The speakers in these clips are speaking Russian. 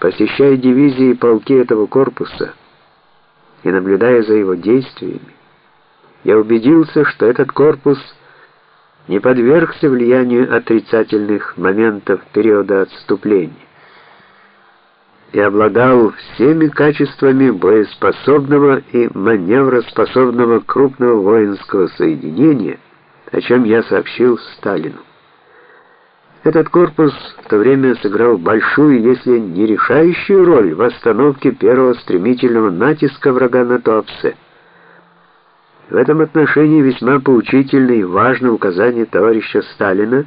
Посещая дивизии и полки этого корпуса и наблюдая за его действиями, я убедился, что этот корпус не подвергся влиянию отрицательных моментов периода отступления и обладал всеми качествами боеспособного и маневроспособного крупного воинского соединения, о чем я сообщил Сталину. Этот корпус в то время сыграл большую, если не решающую роль в остановке первого стремительного натиска врага на Туапсе. В этом отношении весьма поучительно и важно указание товарища Сталина,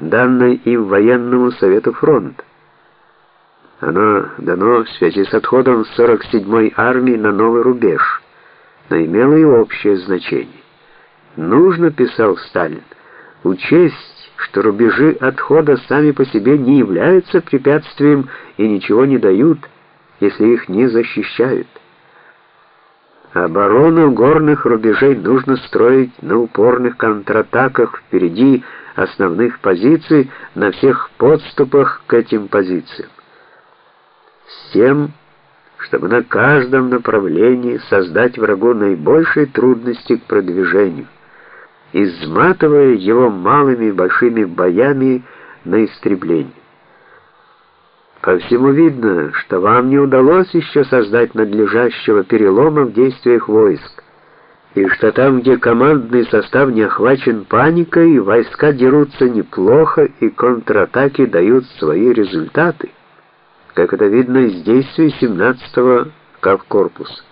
данное им военному совету фронта. Оно дано в связи с отходом 47-й армии на новый рубеж, но имело и общее значение. Нужно, писал Сталин, учесть, что рубежи отхода сами по себе не являются препятствием и ничего не дают, если их не защищают. Оборону горных рубежей нужно строить на упорных контратаках впереди основных позиций на всех подступах к этим позициям с тем, чтобы на каждом направлении создать врагу наибольшие трудности к продвижению, изматывая его малыми и большими боями на истребление. По всему видно, что вам не удалось еще создать надлежащего перелома в действиях войск, и что там, где командный состав не охвачен паникой, войска дерутся неплохо и контратаки дают свои результаты как это видно из действий 17-го Кавкорпуса.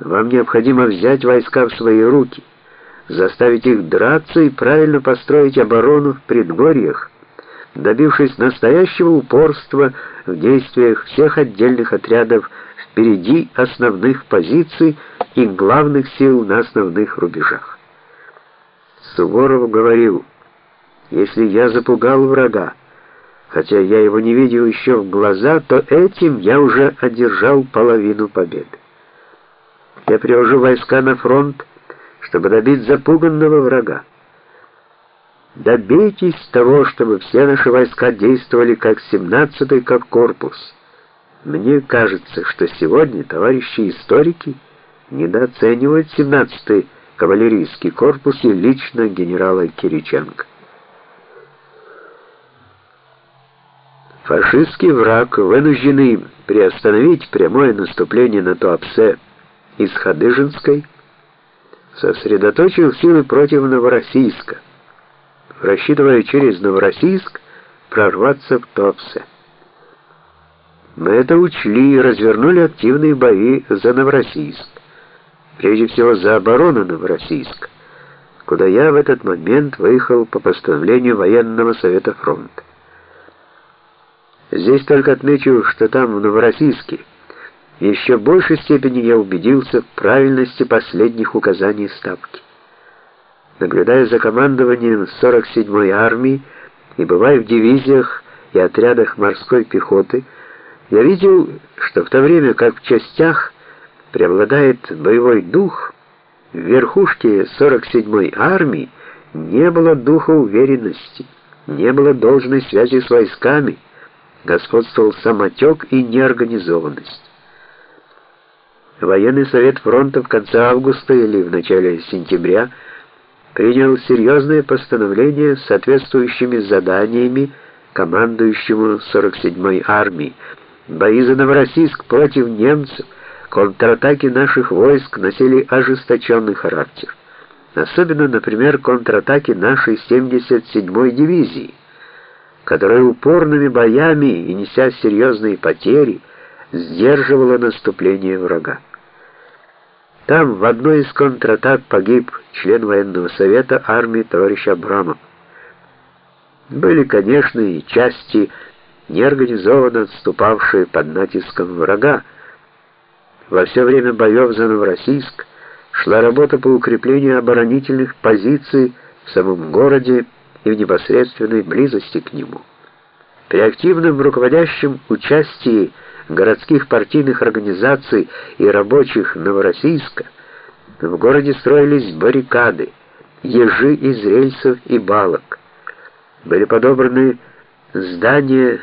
Вам необходимо взять войска в свои руки, заставить их драться и правильно построить оборону в предгорьях, добившись настоящего упорства в действиях всех отдельных отрядов впереди основных позиций и главных сил на основных рубежах. Суворов говорил, если я запугал врага, Хотя я его не видел еще в глаза, то этим я уже одержал половину победы. Я привожу войска на фронт, чтобы добить запуганного врага. Добейтесь того, чтобы все наши войска действовали как 17-й, как корпус. Мне кажется, что сегодня товарищи историки недооценивают 17-й кавалерийский корпус и лично генерала Кириченко. Фашистский враг, вынужденный приостановить прямое наступление на Туапсе из Хадыжинской, сосредоточил силы против Новороссийска, рассчитывая через Новороссийск прорваться в Туапсе. Мы это учли и развернули активные бои за Новороссийск, прежде всего за оборону Новороссийска, куда я в этот момент выехал по постановлению военного совета фронта. Здесь только отмечу, что там, в Новороссийске, в еще большей степени я убедился в правильности последних указаний Ставки. Наблюдая за командованием 47-й армии и бывая в дивизиях и отрядах морской пехоты, я видел, что в то время как в частях преобладает боевой дух, в верхушке 47-й армии не было духа уверенности, не было должной связи с войсками, господствовал самотек и неорганизованность. Военный совет фронта в конце августа или в начале сентября принял серьезное постановление с соответствующими заданиями командующему 47-й армией. Бои за Новороссийск против немцев, контратаки наших войск носили ожесточенный характер. Особенно, например, контратаки нашей 77-й дивизии которая упорными боями и неся серьезные потери сдерживала наступление врага. Там в одной из контратак погиб член военного совета армии товарищ Абрамов. Были, конечно, и части, неорганизованно отступавшие под натиском врага. Во все время боев за Новороссийск шла работа по укреплению оборонительных позиций в самом городе и в непосредственной близости к нему. При активном руководящем участии городских партийных организаций и рабочих Новороссийска в городе строились баррикады, ежи из рельсов и балок. Были подобраны здания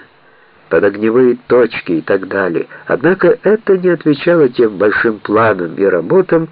под огневые точки и так далее. Однако это не отвечало тем большим планам и работам,